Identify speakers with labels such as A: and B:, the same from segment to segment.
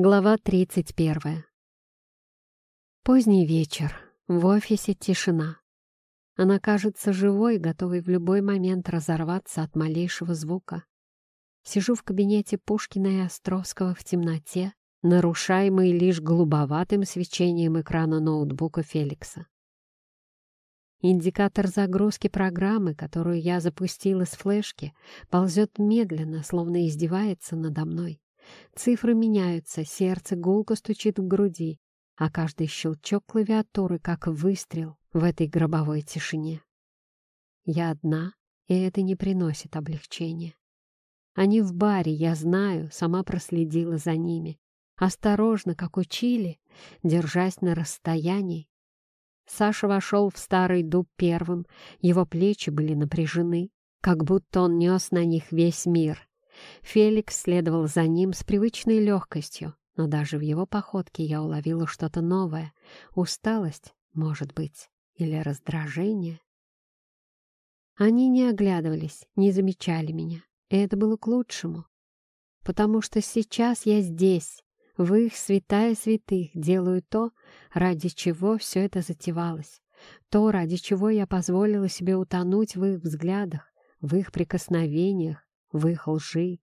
A: Глава 31. Поздний вечер. В офисе тишина. Она кажется живой, готовой в любой момент разорваться от малейшего звука. Сижу в кабинете Пушкина и Островского в темноте, нарушаемой лишь голубоватым свечением экрана ноутбука Феликса. Индикатор загрузки программы, которую я запустила с флешки, ползет медленно, словно издевается надо мной. Цифры меняются, сердце гулко стучит в груди, а каждый щелчок клавиатуры как выстрел в этой гробовой тишине. Я одна, и это не приносит облегчения. Они в баре, я знаю, сама проследила за ними. Осторожно, как учили, держась на расстоянии. Саша вошел в старый дуб первым, его плечи были напряжены, как будто он нес на них весь мир. Феликс следовал за ним с привычной легкостью, но даже в его походке я уловила что-то новое. Усталость, может быть, или раздражение. Они не оглядывались, не замечали меня, и это было к лучшему. Потому что сейчас я здесь, в их святая святых, делаю то, ради чего все это затевалось, то, ради чего я позволила себе утонуть в их взглядах, в их прикосновениях, в их лжи.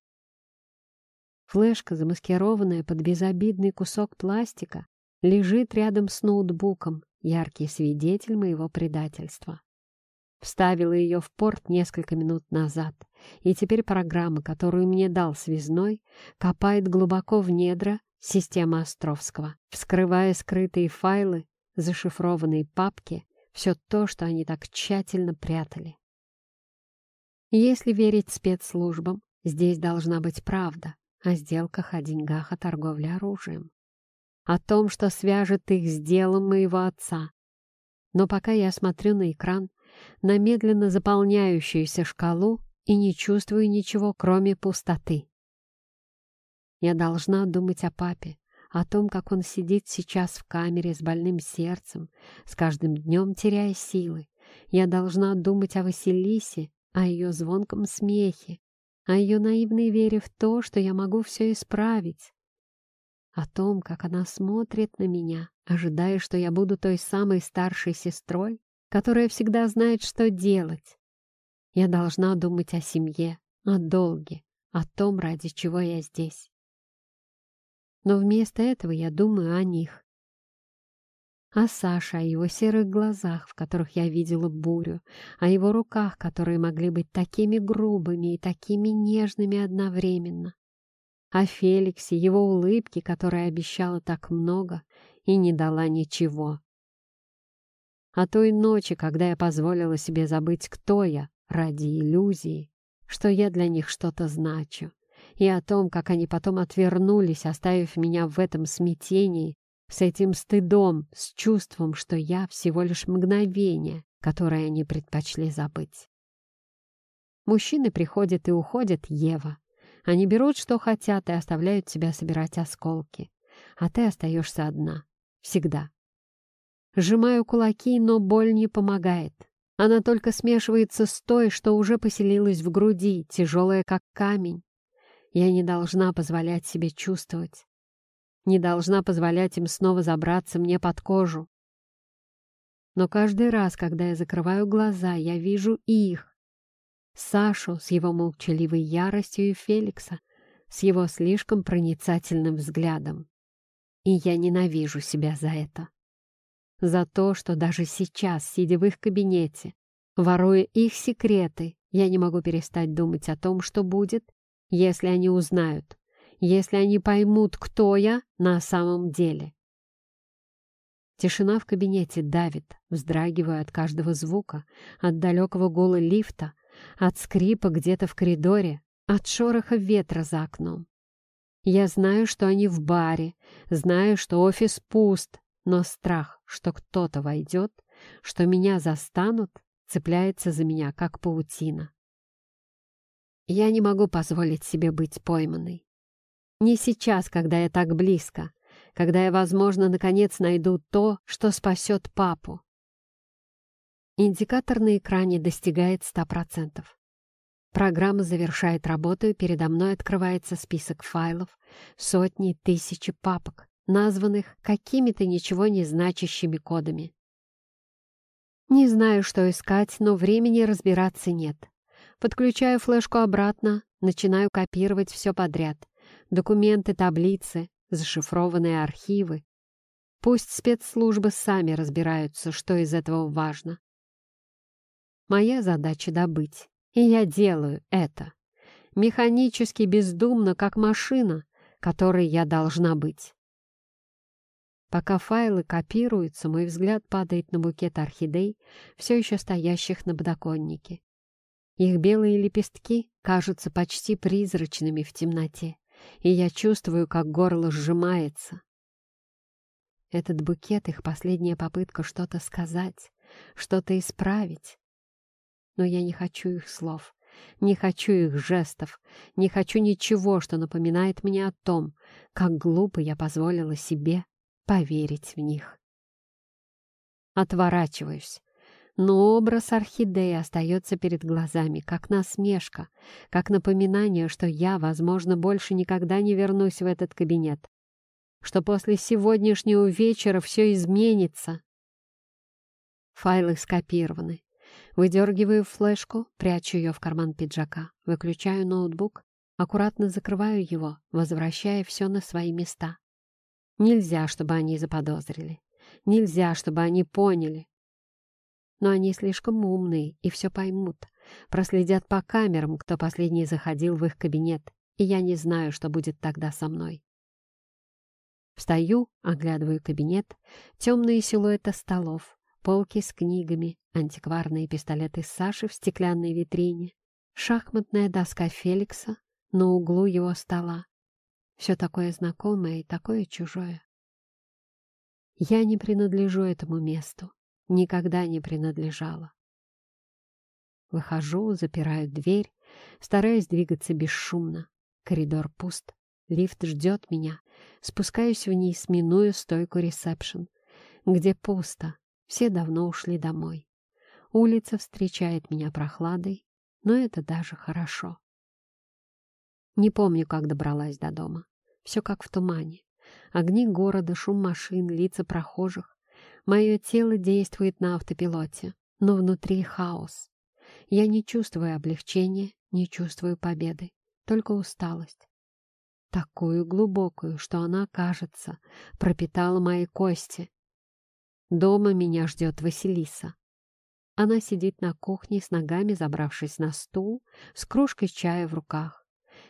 A: Флешка, замаскированная под безобидный кусок пластика, лежит рядом с ноутбуком, яркий свидетель моего предательства. Вставила ее в порт несколько минут назад, и теперь программа, которую мне дал связной, копает глубоко в недра системы Островского, вскрывая скрытые файлы, зашифрованные папки, все то, что они так тщательно прятали. Если верить спецслужбам, здесь должна быть правда о сделках, о деньгах, о торговле оружием. О том, что свяжет их с делом моего отца. Но пока я смотрю на экран, на медленно заполняющуюся шкалу и не чувствую ничего, кроме пустоты. Я должна думать о папе, о том, как он сидит сейчас в камере с больным сердцем, с каждым днем теряя силы. Я должна думать о Василисе о ее звонком смехе, о ее наивной вере в то, что я могу все исправить, о том, как она смотрит на меня, ожидая, что я буду той самой старшей сестрой, которая всегда знает, что делать. Я должна думать о семье, о долге, о том, ради чего я здесь. Но вместо этого я думаю о них, о Саше, о его серых глазах, в которых я видела бурю, о его руках, которые могли быть такими грубыми и такими нежными одновременно, о Феликсе, его улыбке, которая обещала так много и не дала ничего. О той ночи, когда я позволила себе забыть, кто я, ради иллюзии, что я для них что-то значу, и о том, как они потом отвернулись, оставив меня в этом смятении, с этим стыдом, с чувством, что я всего лишь мгновение, которое они предпочли забыть. Мужчины приходят и уходят, Ева. Они берут, что хотят, и оставляют тебя собирать осколки. А ты остаешься одна. Всегда. Сжимаю кулаки, но боль не помогает. Она только смешивается с той, что уже поселилась в груди, тяжелая как камень. Я не должна позволять себе чувствовать не должна позволять им снова забраться мне под кожу. Но каждый раз, когда я закрываю глаза, я вижу их. Сашу с его молчаливой яростью и Феликса с его слишком проницательным взглядом. И я ненавижу себя за это. За то, что даже сейчас, сидя в их кабинете, воруя их секреты, я не могу перестать думать о том, что будет, если они узнают, если они поймут, кто я на самом деле. Тишина в кабинете давит, вздрагивая от каждого звука, от далекого гула лифта, от скрипа где-то в коридоре, от шороха ветра за окном. Я знаю, что они в баре, знаю, что офис пуст, но страх, что кто-то войдет, что меня застанут, цепляется за меня, как паутина. Я не могу позволить себе быть пойманной. Не сейчас, когда я так близко, когда я, возможно, наконец найду то, что спасет папу. Индикатор на экране достигает ста процентов. Программа завершает работу, и передо мной открывается список файлов, сотни, тысячи папок, названных какими-то ничего не значащими кодами. Не знаю, что искать, но времени разбираться нет. Подключаю флешку обратно, начинаю копировать все подряд. Документы, таблицы, зашифрованные архивы. Пусть спецслужбы сами разбираются, что из этого важно. Моя задача — добыть. И я делаю это. Механически бездумно, как машина, которой я должна быть. Пока файлы копируются, мой взгляд падает на букет орхидей, все еще стоящих на подоконнике. Их белые лепестки кажутся почти призрачными в темноте, и я чувствую, как горло сжимается. Этот букет — их последняя попытка что-то сказать, что-то исправить. Но я не хочу их слов, не хочу их жестов, не хочу ничего, что напоминает мне о том, как глупо я позволила себе поверить в них. Отворачиваюсь, но образ орхидеи остается перед глазами, как насмешка, как напоминание, что я, возможно, больше никогда не вернусь в этот кабинет, что после сегодняшнего вечера все изменится. Файлы скопированы. Выдергиваю флешку, прячу ее в карман пиджака, выключаю ноутбук, аккуратно закрываю его, возвращая все на свои места. Нельзя, чтобы они заподозрили. Нельзя, чтобы они поняли. Но они слишком умные и все поймут. Проследят по камерам, кто последний заходил в их кабинет, и я не знаю, что будет тогда со мной. Встаю, оглядываю кабинет, темные силуэты столов, полки с книгами, антикварные пистолеты Саши в стеклянной витрине, шахматная доска Феликса на углу его стола, все такое знакомое и такое чужое. Я не принадлежу этому месту, никогда не принадлежала. Выхожу, запираю дверь, стараюсь двигаться бесшумно. Коридор пуст, лифт ждет меня. Спускаюсь вниз, миную стойку ресепшн, где пусто, все давно ушли домой. Улица встречает меня прохладой, но это даже хорошо. Не помню, как добралась до дома. Все как в тумане. Огни города, шум машин, лица прохожих. Мое тело действует на автопилоте, но внутри хаос. Я не чувствую облегчения, не чувствую победы, только усталость. Такую глубокую, что она, кажется, пропитала мои кости. Дома меня ждет Василиса. Она сидит на кухне с ногами, забравшись на стул, с кружкой чая в руках.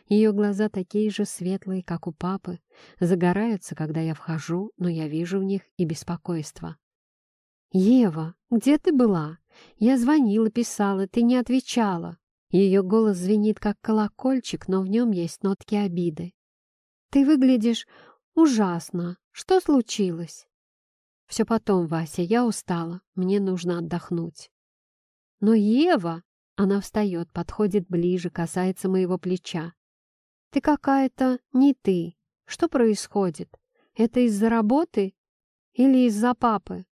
A: Ее глаза такие же светлые, как у папы, загораются, когда я вхожу, но я вижу в них и беспокойство. «Ева, где ты была? Я звонила, писала, ты не отвечала». Ее голос звенит, как колокольчик, но в нем есть нотки обиды. «Ты выглядишь ужасно. Что случилось?» «Все потом, Вася, я устала. Мне нужно отдохнуть». «Но Ева...» Она встает, подходит ближе, касается моего плеча. Ты какая-то не ты. Что происходит? Это из-за работы или из-за папы?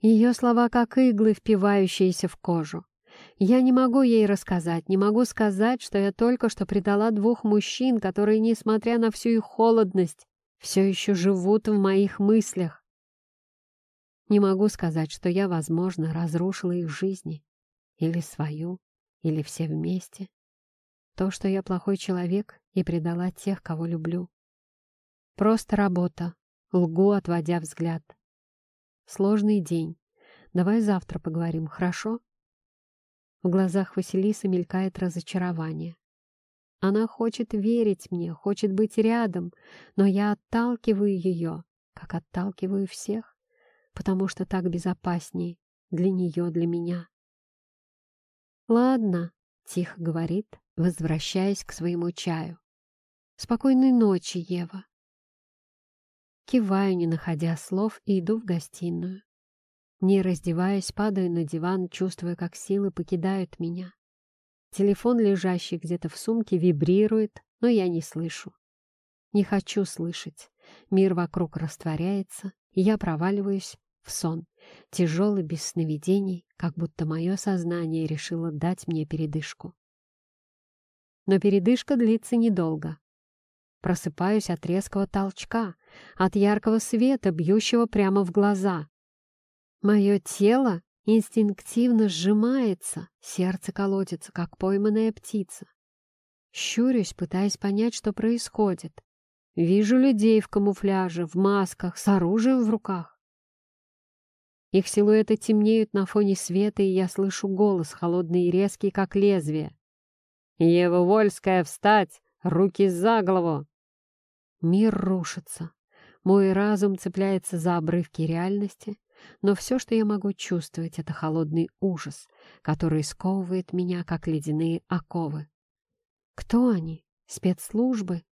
A: Ее слова как иглы, впивающиеся в кожу. Я не могу ей рассказать, не могу сказать, что я только что предала двух мужчин, которые, несмотря на всю их холодность, все еще живут в моих мыслях. Не могу сказать, что я, возможно, разрушила их жизни. Или свою, или все вместе. То, что я плохой человек и предала тех, кого люблю. Просто работа. Лгу, отводя взгляд. Сложный день. Давай завтра поговорим, хорошо? В глазах Василисы мелькает разочарование. Она хочет верить мне, хочет быть рядом, но я отталкиваю ее, как отталкиваю всех, потому что так безопаснее для нее, для меня. «Ладно», — тихо говорит, возвращаясь к своему чаю. «Спокойной ночи, Ева!» Киваю, не находя слов, и иду в гостиную. Не раздеваясь, падаю на диван, чувствуя, как силы покидают меня. Телефон, лежащий где-то в сумке, вибрирует, но я не слышу. Не хочу слышать. Мир вокруг растворяется, и я проваливаюсь в сон, тяжелый, без сновидений, как будто мое сознание решило дать мне передышку. но передышка длится недолго. Просыпаюсь от резкого толчка, от яркого света, бьющего прямо в глаза. Мое тело инстинктивно сжимается, сердце колотится, как пойманная птица. Щурюсь, пытаясь понять, что происходит. Вижу людей в камуфляже, в масках, с оружием в руках. Их силуэты темнеют на фоне света, и я слышу голос, холодный и резкий, как лезвие. «Ева Вольская, встать! Руки за голову!» Мир рушится. Мой разум цепляется за обрывки реальности, но все, что я могу чувствовать, это холодный ужас, который сковывает меня, как ледяные оковы. Кто они? Спецслужбы?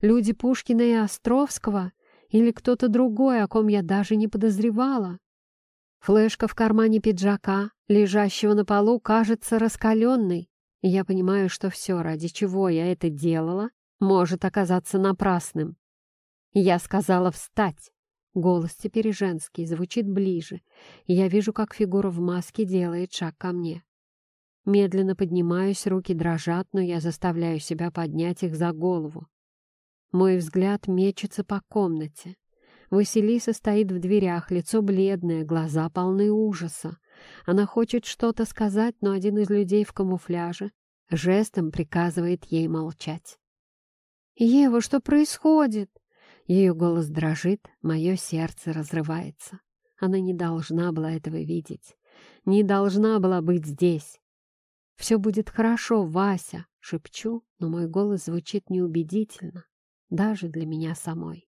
A: Люди Пушкина и Островского? Или кто-то другой, о ком я даже не подозревала? Флешка в кармане пиджака, лежащего на полу, кажется раскаленной, я понимаю, что все, ради чего я это делала, может оказаться напрасным. Я сказала встать. Голос теперь женский, звучит ближе, я вижу, как фигура в маске делает шаг ко мне. Медленно поднимаюсь, руки дрожат, но я заставляю себя поднять их за голову. Мой взгляд мечется по комнате. Василиса стоит в дверях, лицо бледное, глаза полны ужаса. Она хочет что-то сказать, но один из людей в камуфляже жестом приказывает ей молчать. «Ева, что происходит?» Ее голос дрожит, мое сердце разрывается. Она не должна была этого видеть. Не должна была быть здесь. «Все будет хорошо, Вася!» — шепчу, но мой голос звучит неубедительно, даже для меня самой.